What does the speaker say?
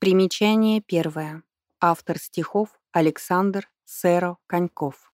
Примечание первое. Автор стихов Александр Сэро Коньков.